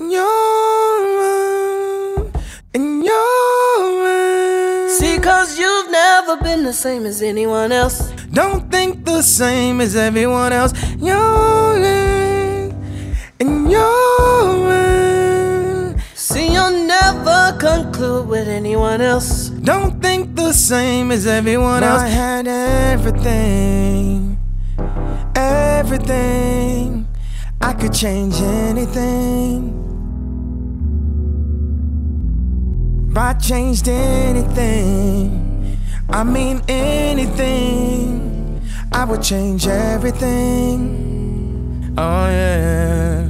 You're and you're See, cause you've never been the same as anyone else. Don't think the same as everyone else. You're and you're See, you'll never conclude with anyone else. Don't think the same as everyone else. I had everything, everything. I could change anything. I changed anything, I mean anything, I would change everything. Oh, yeah.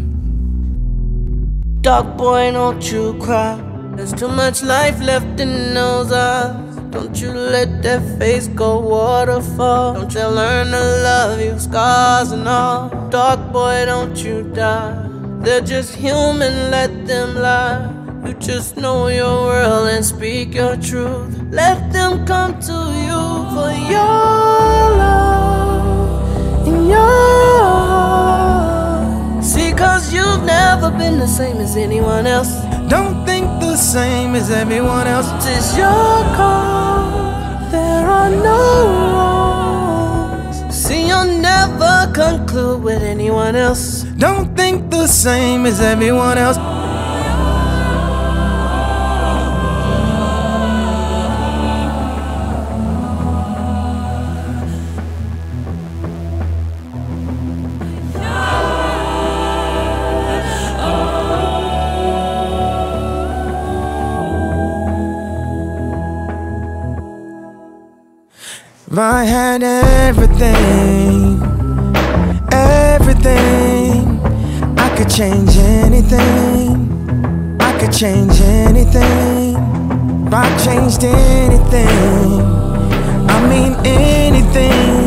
Dog boy, don't you cry. There's too much life left in those eyes. Don't you let that face go waterfall. Don't you learn to love you, scars and all. Dog boy, don't you die. They're just human, let them lie. You just know your world and speak your truth. Let them come to you for your love and your heart. See, cause you've never been the same as anyone else. Don't think the same as everyone else. It's your call. There are no wrongs. See, you'll never conclude with anyone else. Don't think the same as everyone else. I had everything, everything, I could change anything. I could change anything. If I changed anything, I mean anything,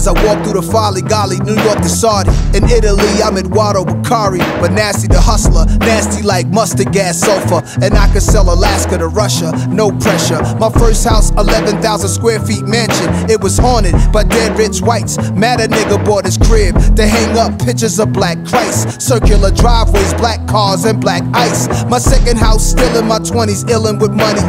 as I walk through the folly golly, New York to Saudi. In Italy, I'm Eduardo Bacari, but nasty the hustler, nasty like mustard gas sulfur. And I could sell Alaska to Russia, no pressure. My first house, 11,000 square feet mansion. It was haunted by dead rich whites. Mad a nigga bought his crib to hang up pictures of black Christ. Circular driveways, black cars, and black ice. My second house, still in my 20s, illin' with money.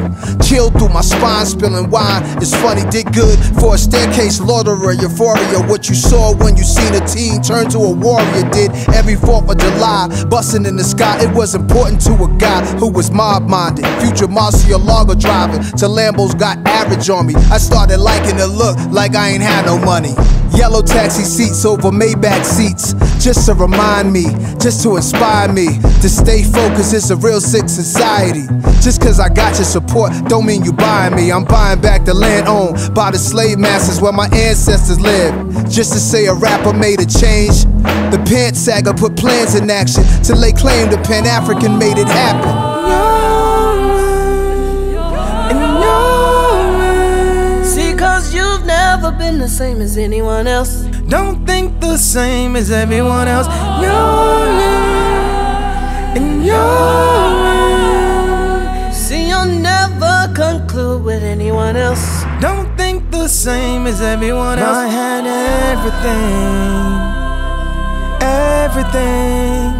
Chilled through my spine, spilling wine. It's funny, did good for a staircase loiterer, euphoria. What you saw when you seen a teen turn to a warrior did every 4th of July. Busting in the sky, it was important to a guy who was mob minded. Future Murciélago driving to Lambos got average on me. I started liking the look like I ain't had no money. Yellow taxi seats over Maybach seats, just to remind me, just to inspire me to stay focused. It's a real sick society. Just cause I got your support, don't mean you buying me. I'm buying back the land owned by the slave masters where my ancestors lived. Just to say a rapper made a change. The Pant Saga put plans in action to lay claim to Pan African made it happen. Never been the same as anyone else. Don't think the same as everyone else. You're and you're See, you'll never conclude with anyone else. Don't think the same as everyone else. I had everything, everything.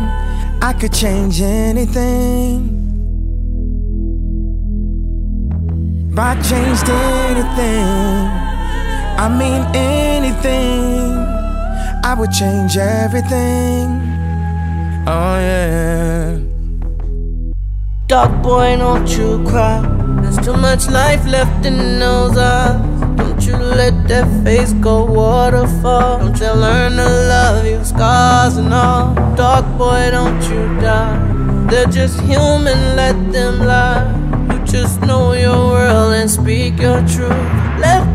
I could change anything. If I changed anything, I mean anything, I would change everything. Oh yeah. Dog boy, don't you cry. There's too much life left in those eyes. Don't you let that face go waterfall. Don't you learn to love you, scars and all. Dog boy, don't you die. They're just human, let them lie. You just know your world and speak your truth. Let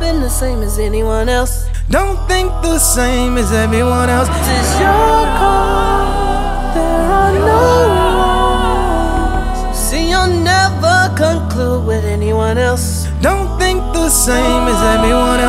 been the same as anyone else. Don't think the same as everyone else. It's your call. There are no wrongs. See, you'll never conclude with anyone else. Don't think the same as everyone